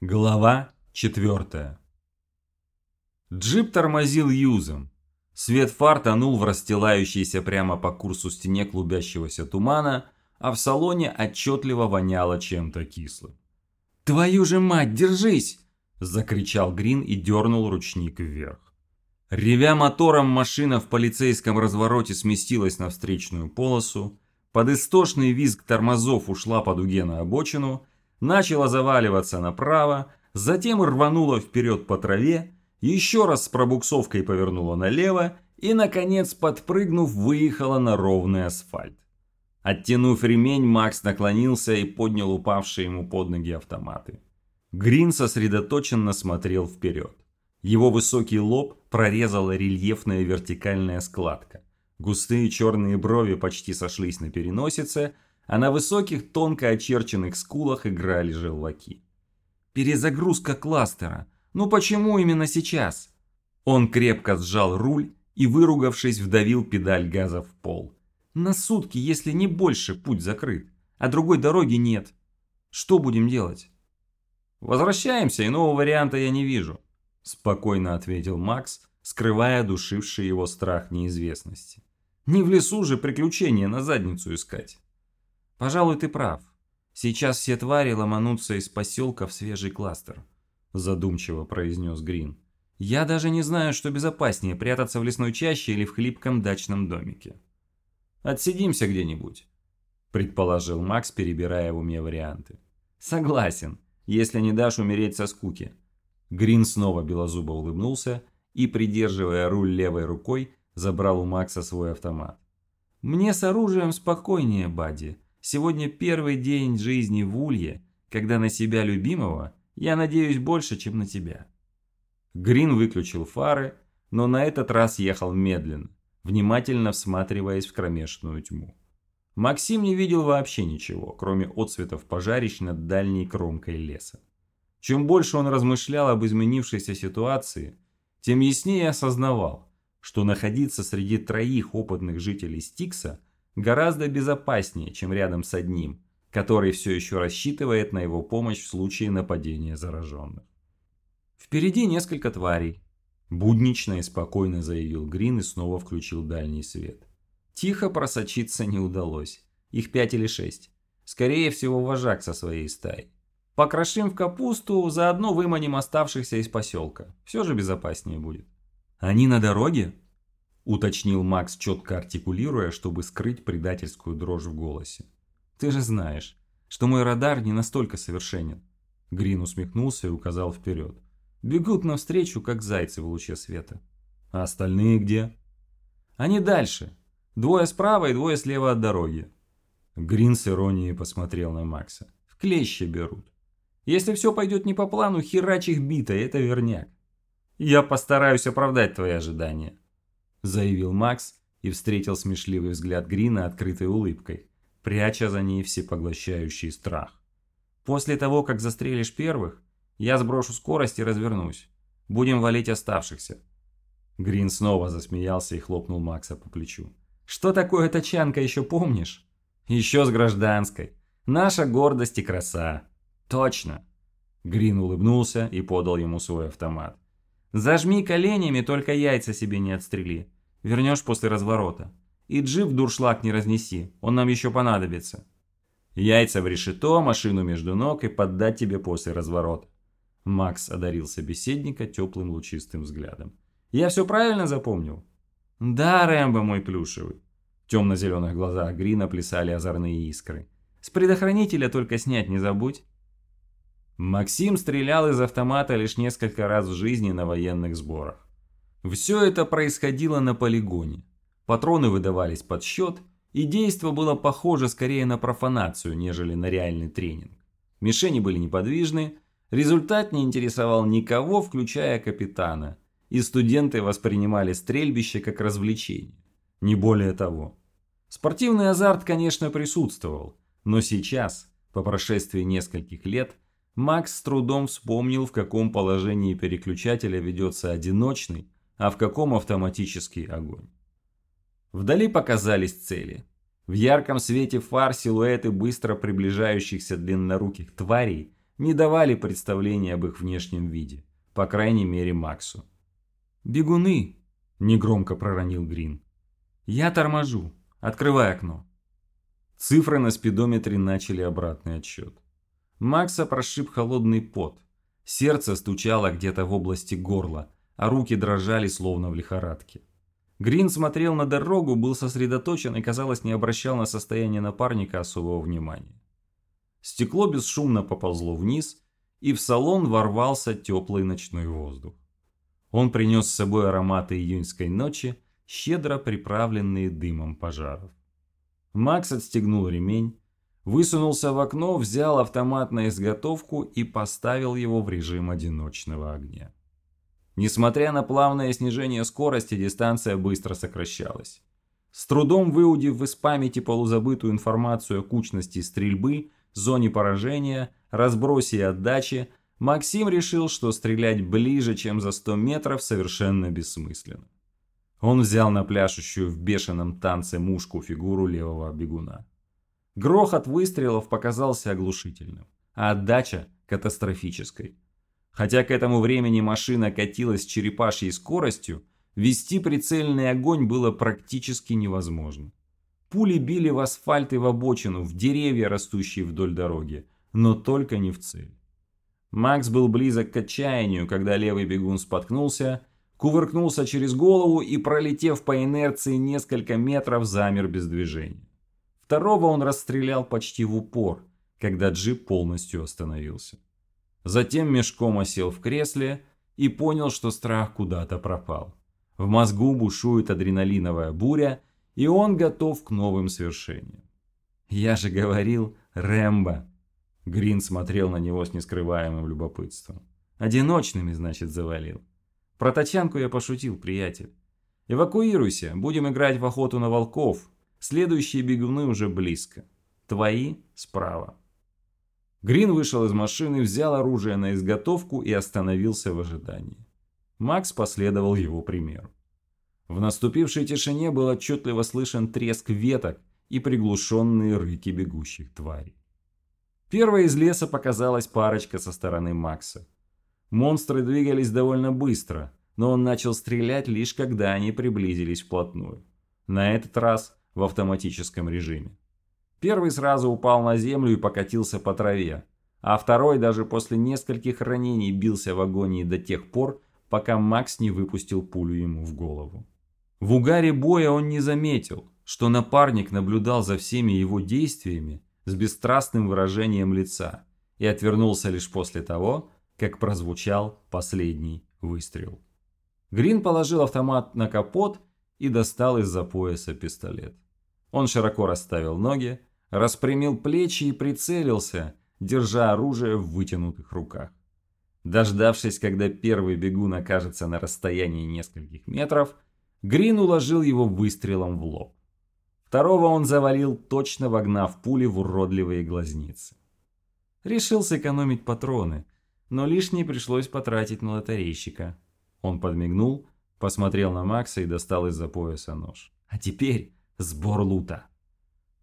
Глава 4 Джип тормозил юзом. Свет фар тонул в расстилающейся прямо по курсу стене клубящегося тумана, а в салоне отчетливо воняло чем-то кислым. «Твою же мать, держись!» – закричал Грин и дернул ручник вверх. Ревя мотором, машина в полицейском развороте сместилась на встречную полосу, под истошный визг тормозов ушла по дуге на обочину – начала заваливаться направо, затем рванула вперед по траве, еще раз с пробуксовкой повернула налево и, наконец, подпрыгнув, выехала на ровный асфальт. Оттянув ремень, Макс наклонился и поднял упавшие ему под ноги автоматы. Грин сосредоточенно смотрел вперед. Его высокий лоб прорезала рельефная вертикальная складка. Густые черные брови почти сошлись на переносице – а на высоких тонко очерченных скулах играли желваки. Перезагрузка кластера. Ну почему именно сейчас? Он крепко сжал руль и, выругавшись, вдавил педаль газа в пол. На сутки, если не больше, путь закрыт, а другой дороги нет. Что будем делать? Возвращаемся, иного варианта я не вижу, спокойно ответил Макс, скрывая душивший его страх неизвестности. Не в лесу же приключения на задницу искать. Пожалуй, ты прав. Сейчас все твари ломанутся из поселка в свежий кластер, задумчиво произнес Грин. Я даже не знаю, что безопаснее, прятаться в лесной чаще или в хлипком дачном домике. Отсидимся где-нибудь, предположил Макс, перебирая в уме варианты. Согласен, если не дашь умереть со скуки. Грин снова белозубо улыбнулся и, придерживая руль левой рукой, забрал у Макса свой автомат. «Мне с оружием спокойнее, Бадди. Сегодня первый день жизни в Улье, когда на себя любимого я надеюсь больше, чем на тебя. Грин выключил фары, но на этот раз ехал медленно, внимательно всматриваясь в кромешную тьму. Максим не видел вообще ничего, кроме отцветов пожарищ над дальней кромкой леса. Чем больше он размышлял об изменившейся ситуации, тем яснее осознавал, что находиться среди троих опытных жителей Стикса гораздо безопаснее, чем рядом с одним, который все еще рассчитывает на его помощь в случае нападения зараженных. Впереди несколько тварей. Буднично и спокойно заявил Грин и снова включил дальний свет. Тихо просочиться не удалось. Их пять или шесть. Скорее всего, вожак со своей стаей. Покрошим в капусту, заодно выманим оставшихся из поселка. Все же безопаснее будет. Они на дороге? Уточнил Макс, четко артикулируя, чтобы скрыть предательскую дрожь в голосе. «Ты же знаешь, что мой радар не настолько совершенен». Грин усмехнулся и указал вперед. «Бегут навстречу, как зайцы в луче света». «А остальные где?» «Они дальше. Двое справа и двое слева от дороги». Грин с иронией посмотрел на Макса. «В клещи берут. Если все пойдет не по плану, херач их бита, это верняк. Я постараюсь оправдать твои ожидания» заявил Макс и встретил смешливый взгляд Грина открытой улыбкой, пряча за ней всепоглощающий страх. «После того, как застрелишь первых, я сброшу скорость и развернусь. Будем валить оставшихся». Грин снова засмеялся и хлопнул Макса по плечу. «Что такое тачанка, еще помнишь?» «Еще с гражданской. Наша гордость и краса». «Точно». Грин улыбнулся и подал ему свой автомат. Зажми коленями, только яйца себе не отстрели. Вернешь после разворота. И джип дуршлаг не разнеси, он нам еще понадобится. Яйца в решето, машину между ног и поддать тебе после разворота. Макс одарил собеседника теплым лучистым взглядом. Я все правильно запомнил? Да, Рэмбо мой плюшевый. В темно-зеленых глазах Грина плясали озорные искры. С предохранителя только снять не забудь. Максим стрелял из автомата лишь несколько раз в жизни на военных сборах. Все это происходило на полигоне. Патроны выдавались под счет, и действо было похоже скорее на профанацию, нежели на реальный тренинг. Мишени были неподвижны, результат не интересовал никого, включая капитана, и студенты воспринимали стрельбище как развлечение. Не более того. Спортивный азарт, конечно, присутствовал, но сейчас, по прошествии нескольких лет, Макс с трудом вспомнил, в каком положении переключателя ведется одиночный, а в каком автоматический огонь. Вдали показались цели. В ярком свете фар силуэты быстро приближающихся длинноруких тварей не давали представления об их внешнем виде, по крайней мере Максу. «Бегуны!» – негромко проронил Грин. «Я торможу. Открывай окно». Цифры на спидометре начали обратный отсчет. Макса прошиб холодный пот. Сердце стучало где-то в области горла, а руки дрожали словно в лихорадке. Грин смотрел на дорогу, был сосредоточен и, казалось, не обращал на состояние напарника особого внимания. Стекло бесшумно поползло вниз, и в салон ворвался теплый ночной воздух. Он принес с собой ароматы июньской ночи, щедро приправленные дымом пожаров. Макс отстегнул ремень, высунулся в окно, взял автомат на изготовку и поставил его в режим одиночного огня. Несмотря на плавное снижение скорости, дистанция быстро сокращалась. С трудом выудив из памяти полузабытую информацию о кучности стрельбы, зоне поражения, разбросе и отдаче, Максим решил, что стрелять ближе, чем за 100 метров, совершенно бессмысленно. Он взял на пляшущую в бешеном танце мушку фигуру левого бегуна. Грохот выстрелов показался оглушительным, а отдача – катастрофической. Хотя к этому времени машина катилась черепашьей скоростью, вести прицельный огонь было практически невозможно. Пули били в асфальт и в обочину, в деревья, растущие вдоль дороги, но только не в цель. Макс был близок к отчаянию, когда левый бегун споткнулся, кувыркнулся через голову и, пролетев по инерции несколько метров, замер без движения. Второго он расстрелял почти в упор, когда джип полностью остановился. Затем мешком осел в кресле и понял, что страх куда-то пропал. В мозгу бушует адреналиновая буря, и он готов к новым свершениям. «Я же говорил, Рэмбо!» Грин смотрел на него с нескрываемым любопытством. «Одиночными, значит, завалил. Про тачанку я пошутил, приятель. Эвакуируйся, будем играть в охоту на волков. Следующие бегуны уже близко. Твои справа». Грин вышел из машины, взял оружие на изготовку и остановился в ожидании. Макс последовал его примеру. В наступившей тишине был отчетливо слышен треск веток и приглушенные рыки бегущих тварей. Первой из леса показалась парочка со стороны Макса. Монстры двигались довольно быстро, но он начал стрелять лишь когда они приблизились вплотную. На этот раз в автоматическом режиме. Первый сразу упал на землю и покатился по траве, а второй даже после нескольких ранений бился в агонии до тех пор, пока Макс не выпустил пулю ему в голову. В угаре боя он не заметил, что напарник наблюдал за всеми его действиями с бесстрастным выражением лица и отвернулся лишь после того, как прозвучал последний выстрел. Грин положил автомат на капот и достал из-за пояса пистолет. Он широко расставил ноги, распрямил плечи и прицелился, держа оружие в вытянутых руках. Дождавшись, когда первый бегун окажется на расстоянии нескольких метров, Грин уложил его выстрелом в лоб. Второго он завалил, точно вогнав пули в уродливые глазницы. Решил сэкономить патроны, но лишние пришлось потратить на лотерейщика. Он подмигнул, посмотрел на Макса и достал из-за пояса нож. А теперь сбор лута.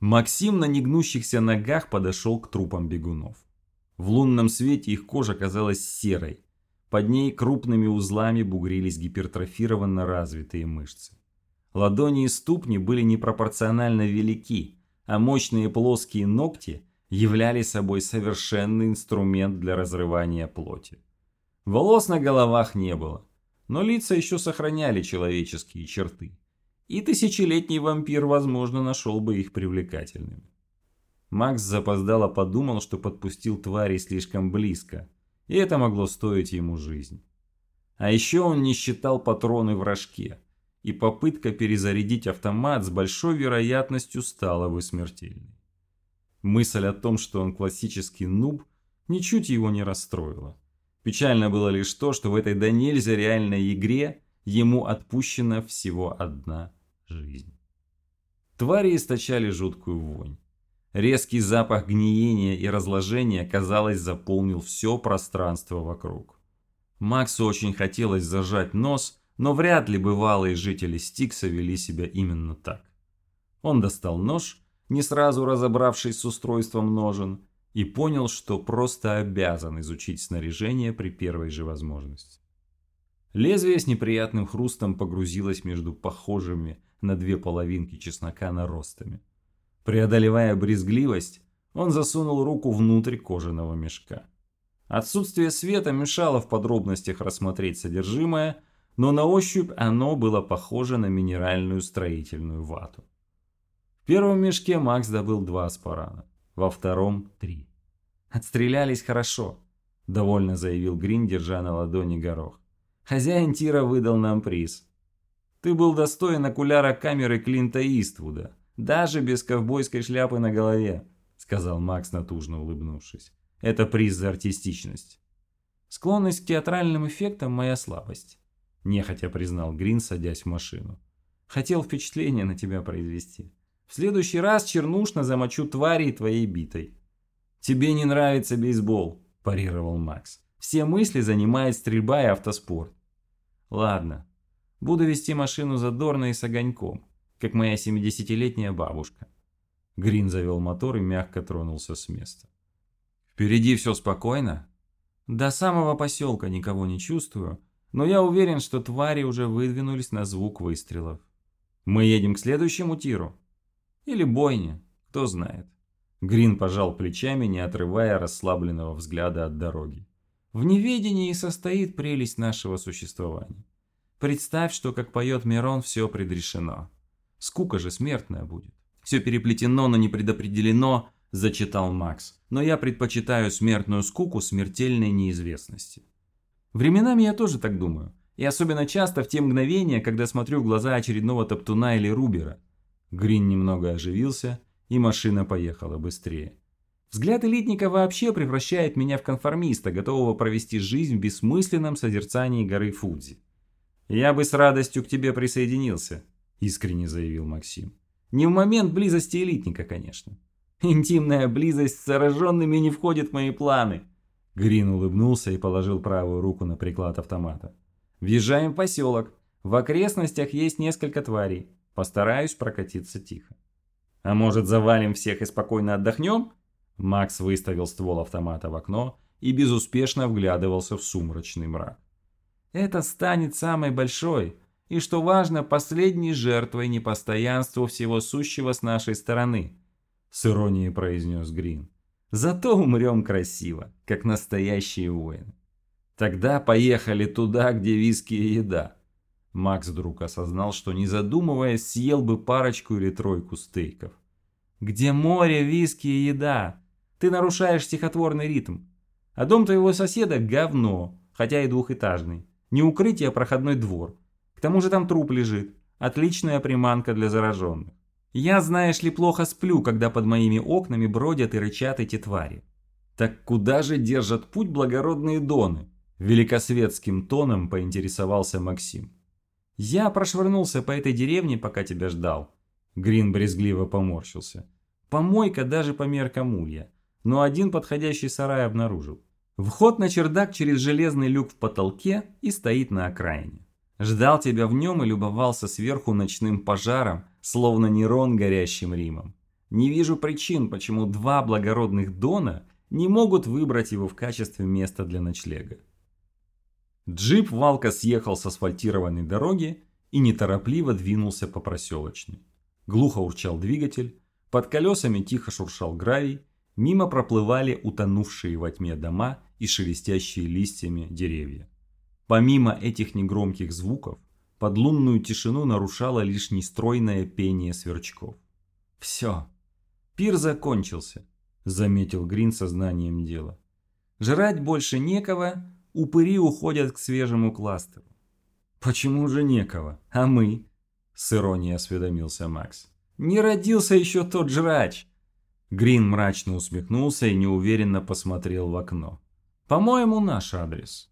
Максим на негнущихся ногах подошел к трупам бегунов. В лунном свете их кожа казалась серой. Под ней крупными узлами бугрились гипертрофированно развитые мышцы. Ладони и ступни были непропорционально велики, а мощные плоские ногти являли собой совершенный инструмент для разрывания плоти. Волос на головах не было, но лица еще сохраняли человеческие черты и тысячелетний вампир, возможно, нашел бы их привлекательными. Макс запоздало подумал, что подпустил тварей слишком близко, и это могло стоить ему жизнь. А еще он не считал патроны в рожке, и попытка перезарядить автомат с большой вероятностью стала бы смертельной. Мысль о том, что он классический нуб, ничуть его не расстроила. Печально было лишь то, что в этой до нельзя реальной игре ему отпущена всего одна жизнь. Твари источали жуткую вонь. Резкий запах гниения и разложения, казалось, заполнил все пространство вокруг. Максу очень хотелось зажать нос, но вряд ли бывалые жители Стикса вели себя именно так. Он достал нож, не сразу разобравшись с устройством ножен, и понял, что просто обязан изучить снаряжение при первой же возможности. Лезвие с неприятным хрустом погрузилось между похожими на две половинки чеснока наростами. Преодолевая брезгливость, он засунул руку внутрь кожаного мешка. Отсутствие света мешало в подробностях рассмотреть содержимое, но на ощупь оно было похоже на минеральную строительную вату. В первом мешке Макс добыл два аспарана, во втором – три. «Отстрелялись хорошо», – довольно заявил Грин, держа на ладони горох. «Хозяин тира выдал нам приз. Ты был достоин окуляра камеры Клинта Иствуда, даже без ковбойской шляпы на голове», – сказал Макс, натужно улыбнувшись. «Это приз за артистичность». «Склонность к театральным эффектам – моя слабость», – нехотя признал Грин, садясь в машину. «Хотел впечатление на тебя произвести». В следующий раз чернушно замочу твари твоей битой. Тебе не нравится бейсбол, парировал Макс. Все мысли занимает стрельба и автоспорт. Ладно, буду вести машину задорно и с огоньком, как моя 70-летняя бабушка. Грин завел мотор и мягко тронулся с места. Впереди все спокойно? До самого поселка никого не чувствую, но я уверен, что твари уже выдвинулись на звук выстрелов. Мы едем к следующему тиру. Или бойня, кто знает. Грин пожал плечами, не отрывая расслабленного взгляда от дороги. В неведении состоит прелесть нашего существования. Представь, что, как поет Мирон, все предрешено. Скука же смертная будет. Все переплетено, но не предопределено, зачитал Макс. Но я предпочитаю смертную скуку смертельной неизвестности. Временами я тоже так думаю. И особенно часто в те мгновения, когда смотрю в глаза очередного топтуна или рубера. Грин немного оживился, и машина поехала быстрее. Взгляд элитника вообще превращает меня в конформиста, готового провести жизнь в бессмысленном созерцании горы Фудзи. «Я бы с радостью к тебе присоединился», – искренне заявил Максим. «Не в момент близости элитника, конечно. Интимная близость с зараженными не входит в мои планы». Грин улыбнулся и положил правую руку на приклад автомата. «Въезжаем в поселок. В окрестностях есть несколько тварей. Постараюсь прокатиться тихо. А может завалим всех и спокойно отдохнем? Макс выставил ствол автомата в окно и безуспешно вглядывался в сумрачный мрак. Это станет самой большой и, что важно, последней жертвой непостоянству всего сущего с нашей стороны, с иронией произнес Грин. Зато умрем красиво, как настоящие воины. Тогда поехали туда, где виски и еда. Макс вдруг осознал, что не задумываясь, съел бы парочку или тройку стейков. «Где море, виски и еда? Ты нарушаешь стихотворный ритм. А дом твоего соседа – говно, хотя и двухэтажный. Не укрытие, а проходной двор. К тому же там труп лежит. Отличная приманка для зараженных. Я, знаешь ли, плохо сплю, когда под моими окнами бродят и рычат эти твари. Так куда же держат путь благородные доны?» Великосветским тоном поинтересовался Максим. «Я прошвырнулся по этой деревне, пока тебя ждал». Грин брезгливо поморщился. «Помойка даже по меркам улья, но один подходящий сарай обнаружил. Вход на чердак через железный люк в потолке и стоит на окраине. Ждал тебя в нем и любовался сверху ночным пожаром, словно Нерон горящим Римом. Не вижу причин, почему два благородных Дона не могут выбрать его в качестве места для ночлега. Джип Валка съехал с асфальтированной дороги и неторопливо двинулся по проселочной. Глухо урчал двигатель, под колесами тихо шуршал гравий, мимо проплывали утонувшие во тьме дома и шелестящие листьями деревья. Помимо этих негромких звуков, подлунную тишину нарушало лишь нестройное пение сверчков. «Все, пир закончился», – заметил Грин сознанием дела. «Жрать больше некого, упыри уходят к свежему кластеру. «Почему же некого? А мы?» – с иронией осведомился Макс. «Не родился еще тот жрач!» Грин мрачно усмехнулся и неуверенно посмотрел в окно. «По-моему, наш адрес».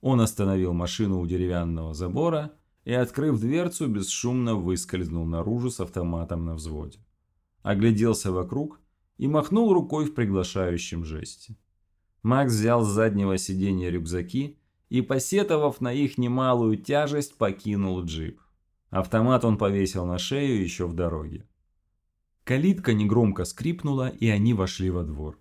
Он остановил машину у деревянного забора и, открыв дверцу, бесшумно выскользнул наружу с автоматом на взводе. Огляделся вокруг и махнул рукой в приглашающем жесте. Макс взял с заднего сиденья рюкзаки и, посетовав на их немалую тяжесть, покинул джип. Автомат он повесил на шею еще в дороге. Калитка негромко скрипнула, и они вошли во двор.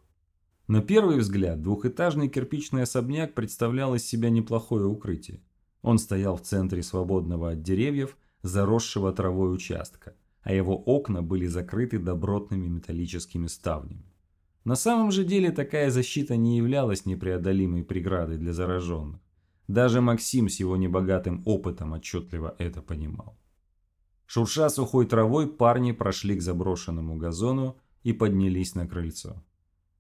На первый взгляд двухэтажный кирпичный особняк представлял из себя неплохое укрытие. Он стоял в центре свободного от деревьев, заросшего травой участка, а его окна были закрыты добротными металлическими ставнями. На самом же деле такая защита не являлась непреодолимой преградой для зараженных. Даже Максим с его небогатым опытом отчетливо это понимал. Шурша сухой травой, парни прошли к заброшенному газону и поднялись на крыльцо.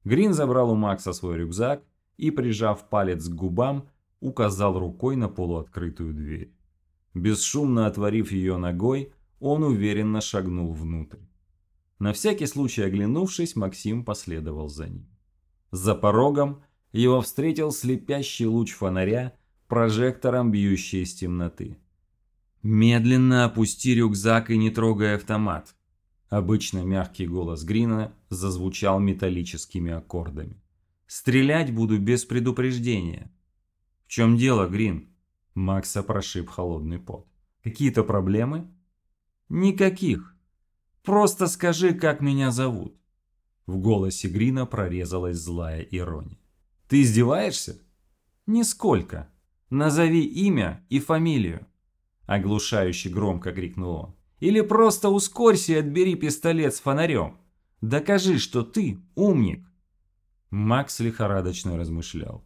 Грин забрал у Макса свой рюкзак и, прижав палец к губам, указал рукой на полуоткрытую дверь. Бесшумно отворив ее ногой, он уверенно шагнул внутрь. На всякий случай оглянувшись, Максим последовал за ним. За порогом его встретил слепящий луч фонаря, прожектором бьющий из темноты. «Медленно опусти рюкзак и не трогай автомат», Обычно мягкий голос Грина зазвучал металлическими аккордами. «Стрелять буду без предупреждения». «В чем дело, Грин?» Макса прошиб холодный пот. «Какие-то проблемы?» «Никаких. Просто скажи, как меня зовут». В голосе Грина прорезалась злая ирония. «Ты издеваешься?» «Нисколько. Назови имя и фамилию». Оглушающе громко крикнул он. Или просто ускорься и отбери пистолет с фонарем. Докажи, что ты умник. Макс лихорадочно размышлял.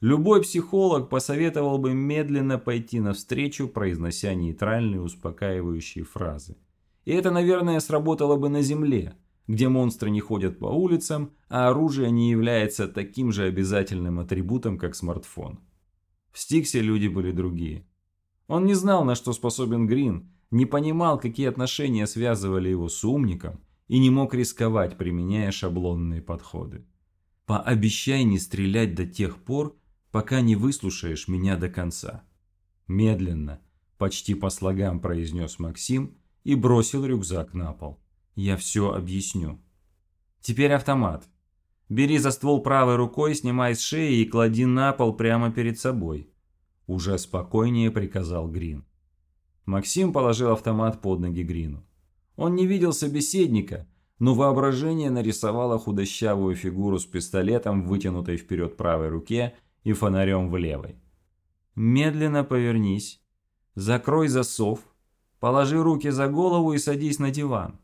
Любой психолог посоветовал бы медленно пойти навстречу, произнося нейтральные успокаивающие фразы. И это, наверное, сработало бы на Земле, где монстры не ходят по улицам, а оружие не является таким же обязательным атрибутом, как смартфон. В Стиксе люди были другие. Он не знал, на что способен Грин, не понимал, какие отношения связывали его с умником и не мог рисковать, применяя шаблонные подходы. «Пообещай не стрелять до тех пор, пока не выслушаешь меня до конца». Медленно, почти по слогам произнес Максим и бросил рюкзак на пол. «Я все объясню». «Теперь автомат. Бери за ствол правой рукой, снимай с шеи и клади на пол прямо перед собой», уже спокойнее приказал Грин. Максим положил автомат под ноги Грину. Он не видел собеседника, но воображение нарисовало худощавую фигуру с пистолетом, вытянутой вперед правой руке и фонарем в левой. «Медленно повернись, закрой засов, положи руки за голову и садись на диван».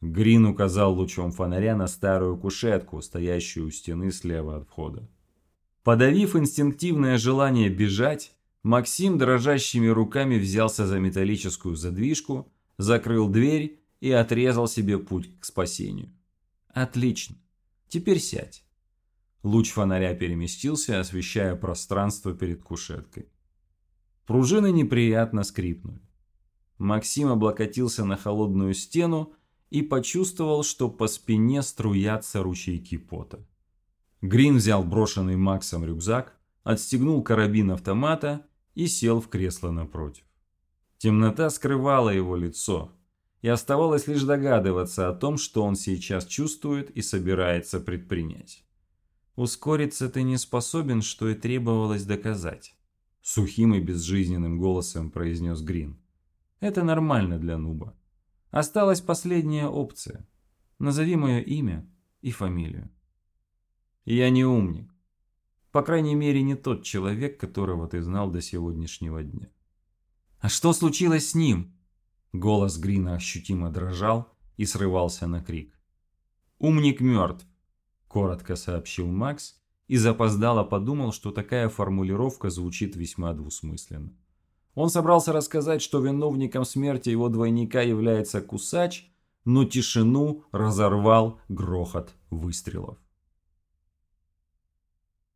Грин указал лучом фонаря на старую кушетку, стоящую у стены слева от входа. Подавив инстинктивное желание бежать, Максим дрожащими руками взялся за металлическую задвижку, закрыл дверь и отрезал себе путь к спасению. Отлично. Теперь сядь. Луч фонаря переместился, освещая пространство перед кушеткой. Пружины неприятно скрипнули. Максим облокотился на холодную стену и почувствовал, что по спине струятся ручейки пота. Грин взял брошенный Максом рюкзак, отстегнул карабин автомата и сел в кресло напротив. Темнота скрывала его лицо, и оставалось лишь догадываться о том, что он сейчас чувствует и собирается предпринять. «Ускориться ты не способен, что и требовалось доказать», – сухим и безжизненным голосом произнес Грин. «Это нормально для нуба. Осталась последняя опция. Назови мое имя и фамилию». «Я не умник. По крайней мере, не тот человек, которого ты знал до сегодняшнего дня. «А что случилось с ним?» Голос Грина ощутимо дрожал и срывался на крик. «Умник мертв», – коротко сообщил Макс и запоздало подумал, что такая формулировка звучит весьма двусмысленно. Он собрался рассказать, что виновником смерти его двойника является Кусач, но тишину разорвал грохот выстрелов.